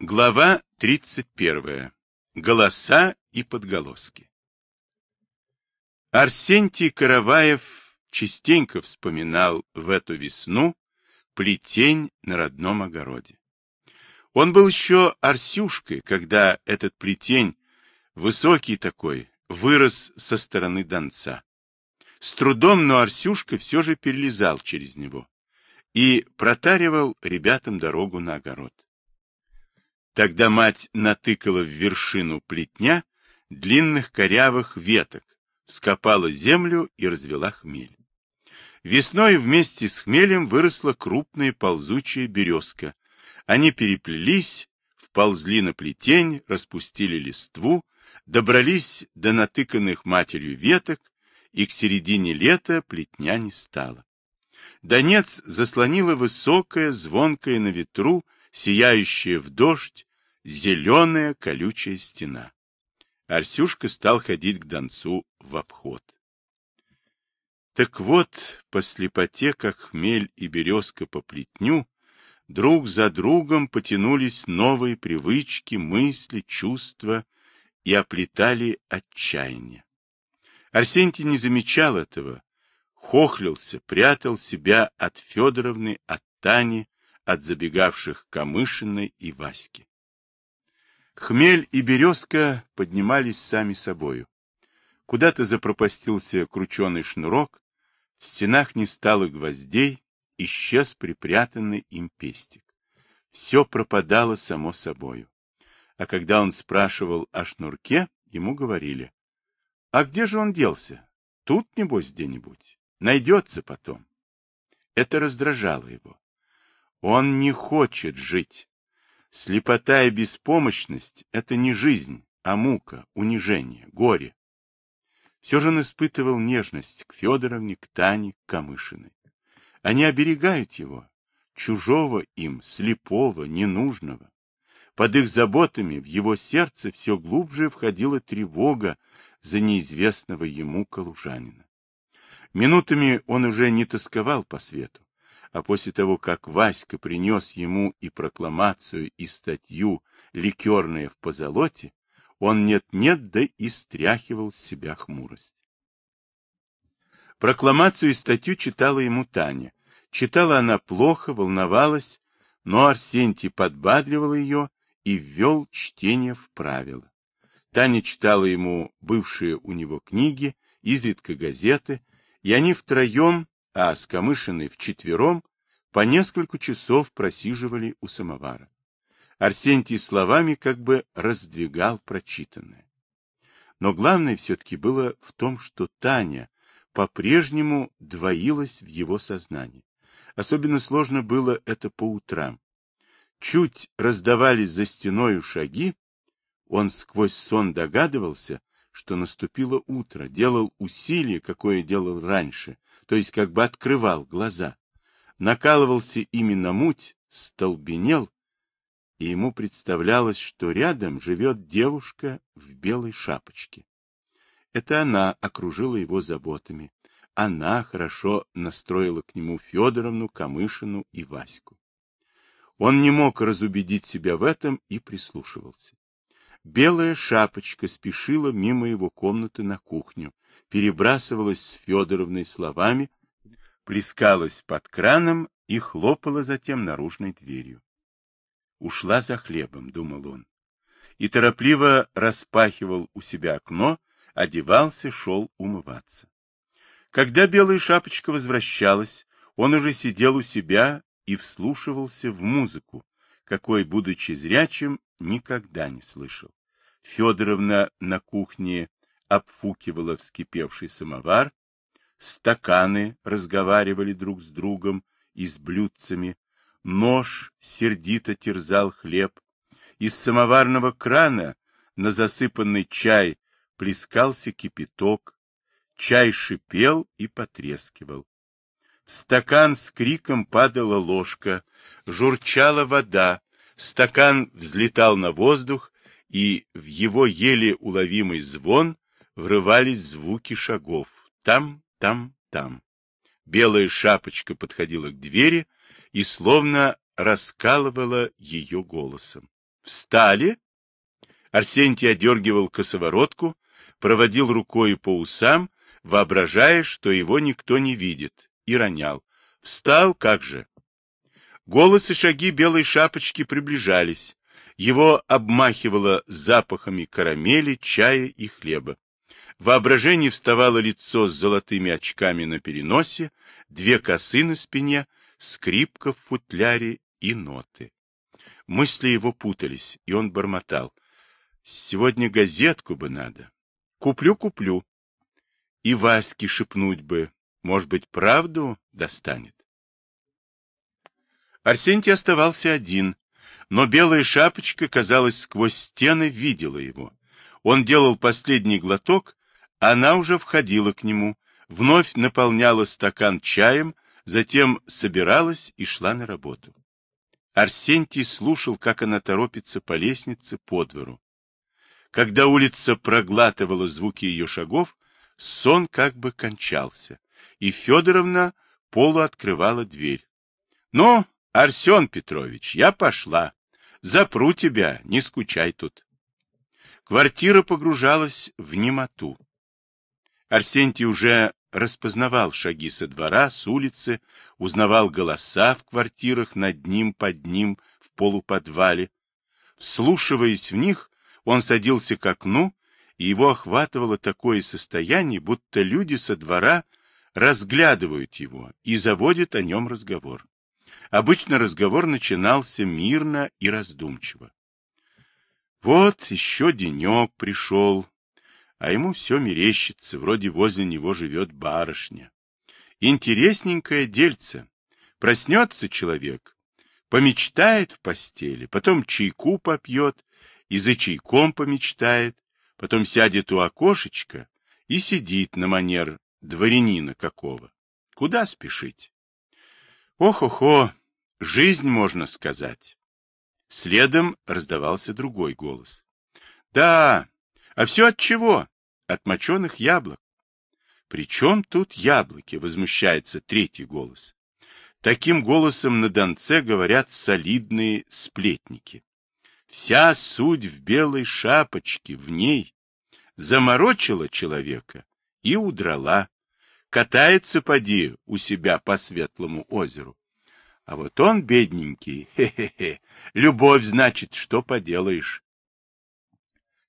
Глава 31. Голоса и подголоски. Арсентий Караваев частенько вспоминал в эту весну плетень на родном огороде. Он был еще Арсюшкой, когда этот плетень, высокий такой, вырос со стороны Донца. С трудом, но Арсюшка все же перелезал через него и протаривал ребятам дорогу на огород. Тогда мать натыкала в вершину плетня длинных корявых веток, вскопала землю и развела хмель. Весной вместе с хмелем выросла крупная ползучая березка. Они переплелись, вползли на плетень, распустили листву, добрались до натыканных матерью веток, и к середине лета плетня не стало. Донец заслонила высокая, звонкая на ветру, сияющая в дождь, зеленая колючая стена. Арсюшка стал ходить к Донцу в обход. Так вот, по слепоте, как хмель и березка по плетню, друг за другом потянулись новые привычки, мысли, чувства и оплетали отчаяние. Арсентий не замечал этого, хохлился, прятал себя от Федоровны, от Тани, от забегавших Камышиной и Васьки. Хмель и березка поднимались сами собою. Куда-то запропастился крученый шнурок, в стенах не стало гвоздей, исчез припрятанный им пестик. Все пропадало само собою. А когда он спрашивал о шнурке, ему говорили, «А где же он делся? Тут, небось, где-нибудь. Найдется потом». Это раздражало его. Он не хочет жить. Слепота и беспомощность — это не жизнь, а мука, унижение, горе. Все же он испытывал нежность к Федоровне, к Тане, к Камышиной. Они оберегают его, чужого им, слепого, ненужного. Под их заботами в его сердце все глубже входила тревога за неизвестного ему калужанина. Минутами он уже не тосковал по свету а после того, как Васька принес ему и прокламацию, и статью «Ликерная в позолоте», он нет-нет, да и стряхивал с себя хмурость. Прокламацию и статью читала ему Таня. Читала она плохо, волновалась, но Арсентий подбадривал ее и ввел чтение в правила. Таня читала ему бывшие у него книги, изредка газеты, и они втроем а с Камышиной вчетвером по несколько часов просиживали у самовара. Арсентий словами как бы раздвигал прочитанное. Но главное все-таки было в том, что Таня по-прежнему двоилась в его сознании. Особенно сложно было это по утрам. Чуть раздавались за стеною шаги, он сквозь сон догадывался, что наступило утро, делал усилие, какое делал раньше, то есть как бы открывал глаза. Накалывался именно муть, столбенел, и ему представлялось, что рядом живет девушка в белой шапочке. Это она окружила его заботами. Она хорошо настроила к нему Федоровну, Камышину и Ваську. Он не мог разубедить себя в этом и прислушивался. Белая шапочка спешила мимо его комнаты на кухню, перебрасывалась с Федоровной словами, плескалась под краном и хлопала затем наружной дверью. Ушла за хлебом, думал он, и торопливо распахивал у себя окно, одевался, шел умываться. Когда белая шапочка возвращалась, он уже сидел у себя и вслушивался в музыку, какой, будучи зрячим, никогда не слышал. Федоровна на кухне обфукивала вскипевший самовар, стаканы разговаривали друг с другом и с блюдцами, нож сердито терзал хлеб, из самоварного крана на засыпанный чай плескался кипяток, чай шипел и потрескивал. В стакан с криком падала ложка, журчала вода, стакан взлетал на воздух, и в его еле уловимый звон врывались звуки шагов. Там, там, там. Белая шапочка подходила к двери и словно раскалывала ее голосом. Встали. Арсентий одергивал косоворотку, проводил рукой по усам, воображая, что его никто не видит, и ронял. Встал, как же. Голос и шаги белой шапочки приближались. Его обмахивало запахами карамели, чая и хлеба. В воображении вставало лицо с золотыми очками на переносе, две косы на спине, скрипка в футляре и ноты. Мысли его путались, и он бормотал. Сегодня газетку бы надо. Куплю, куплю. И Ваське шепнуть бы. Может быть, правду достанет. Арсентий оставался один, но белая шапочка, казалось, сквозь стены видела его. Он делал последний глоток, она уже входила к нему, вновь наполняла стакан чаем, затем собиралась и шла на работу. Арсентий слушал, как она торопится по лестнице по двору. Когда улица проглатывала звуки ее шагов, сон как бы кончался, и Федоровна полуоткрывала дверь. — Ну, Арсен Петрович, я пошла. Запру тебя, не скучай тут. Квартира погружалась в немоту. Арсентий уже распознавал шаги со двора, с улицы, узнавал голоса в квартирах над ним, под ним, в полуподвале. Вслушиваясь в них, он садился к окну, и его охватывало такое состояние, будто люди со двора разглядывают его и заводят о нем разговор. Обычно разговор начинался мирно и раздумчиво. Вот еще денек пришел, а ему все мерещится, вроде возле него живет барышня. Интересненькое дельце. Проснется человек, помечтает в постели, потом чайку попьет и за чайком помечтает, потом сядет у окошечка и сидит на манер дворянина какого. Куда спешить? Ох-охо, жизнь, можно сказать. Следом раздавался другой голос. Да, а все от чего? От моченых яблок. Причем тут яблоки? Возмущается третий голос. Таким голосом на Донце говорят солидные сплетники. Вся суть в белой шапочке, в ней. Заморочила человека и удрала. Катается, поди, у себя по светлому озеру. А вот он, бедненький, хе-хе-хе, любовь, значит, что поделаешь.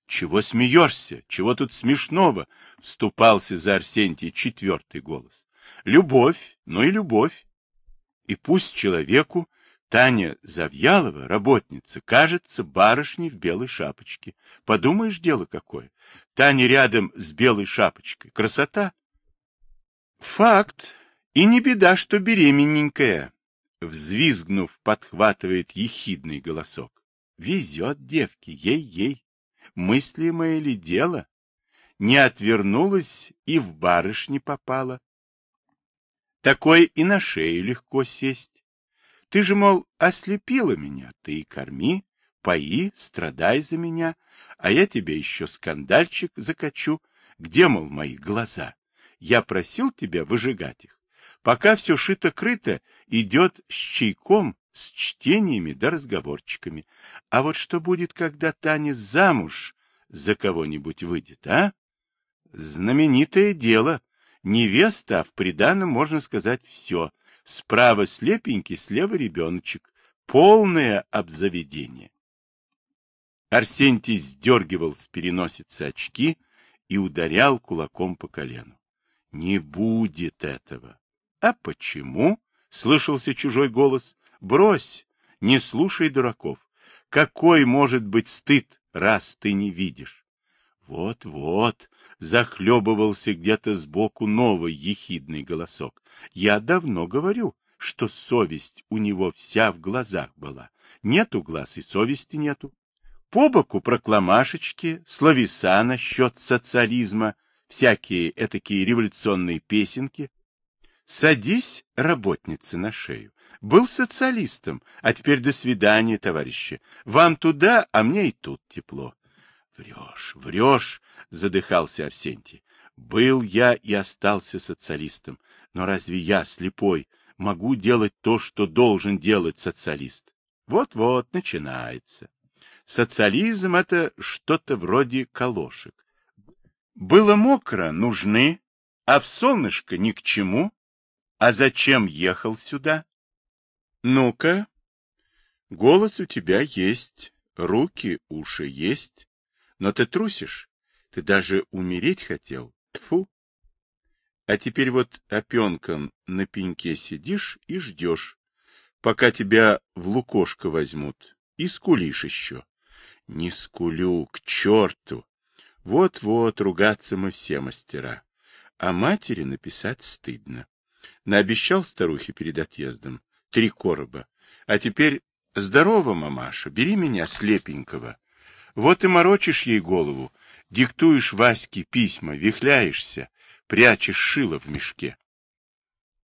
Чего смеешься? Чего тут смешного? Вступался за Арсентий четвертый голос. Любовь, ну и любовь. И пусть человеку Таня Завьялова, работница, кажется барышней в белой шапочке. Подумаешь, дело какое. Таня рядом с белой шапочкой. Красота. Факт. И не беда, что беременненькая. Взвизгнув, подхватывает ехидный голосок. Везет девки, ей-ей мыслимое ли дело? Не отвернулась и в барышни попала. Такой и на шею легко сесть. Ты же, мол, ослепила меня, ты и корми, пои, страдай за меня, а я тебе еще скандальчик закачу. Где, мол, мои глаза? Я просил тебя выжигать их. Пока все шито-крыто, идет с чайком с чтениями да разговорчиками. А вот что будет, когда Таня замуж за кого-нибудь выйдет, а? Знаменитое дело. Невеста, а в приданом можно сказать все. Справа слепенький, слева ребеночек. Полное обзаведение. Арсентий сдергивал с переносицы очки и ударял кулаком по колену. Не будет этого. А почему? Слышался чужой голос. Брось, не слушай дураков. Какой может быть стыд, раз ты не видишь? Вот-вот, захлебывался где-то сбоку новый ехидный голосок. Я давно говорю, что совесть у него вся в глазах была. Нету глаз и совести нету. По боку прокламашечки, словеса насчет социализма, всякие этакие революционные песенки. Садись, работница, на шею. Был социалистом, а теперь до свидания, товарищи. Вам туда, а мне и тут тепло. Врешь, врешь, задыхался Арсентий. Был я и остался социалистом. Но разве я, слепой, могу делать то, что должен делать социалист? Вот-вот, начинается. Социализм — это что-то вроде колошек. Было мокро, нужны, а в солнышко ни к чему. А зачем ехал сюда? Ну-ка, голос у тебя есть, руки, уши есть, но ты трусишь, ты даже умереть хотел. Тфу. А теперь вот опенком на пеньке сидишь и ждешь, пока тебя в лукошко возьмут, и скулишь еще. Не скулю, к черту. Вот-вот, ругаться мы все мастера. А матери написать стыдно. Наобещал старухе перед отъездом три короба. А теперь здорово, мамаша, бери меня слепенького. Вот и морочишь ей голову, диктуешь Ваське письма, вихляешься, прячешь шило в мешке.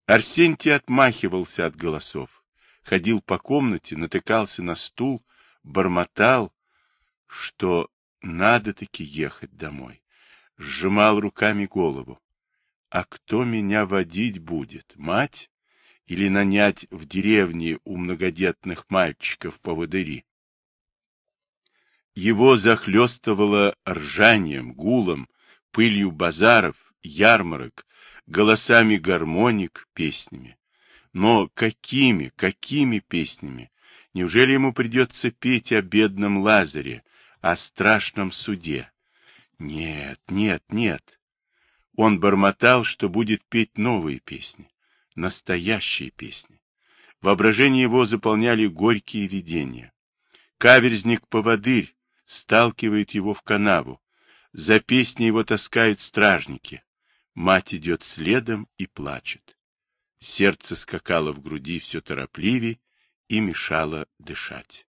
Арсентий отмахивался от голосов, ходил по комнате, натыкался на стул, бормотал, что надо-таки ехать домой. Сжимал руками голову. А кто меня водить будет, мать? Или нанять в деревне у многодетных мальчиков поводыри? Его захлестывало ржанием, гулом, пылью базаров, ярмарок, голосами гармоник, песнями. Но какими, какими песнями? Неужели ему придется петь о бедном Лазаре, о страшном суде? Нет, нет, нет. Он бормотал, что будет петь новые песни, настоящие песни. Воображение его заполняли горькие видения. Каверзник-поводырь сталкивает его в канаву. За песни его таскают стражники. Мать идет следом и плачет. Сердце скакало в груди все торопливее и мешало дышать.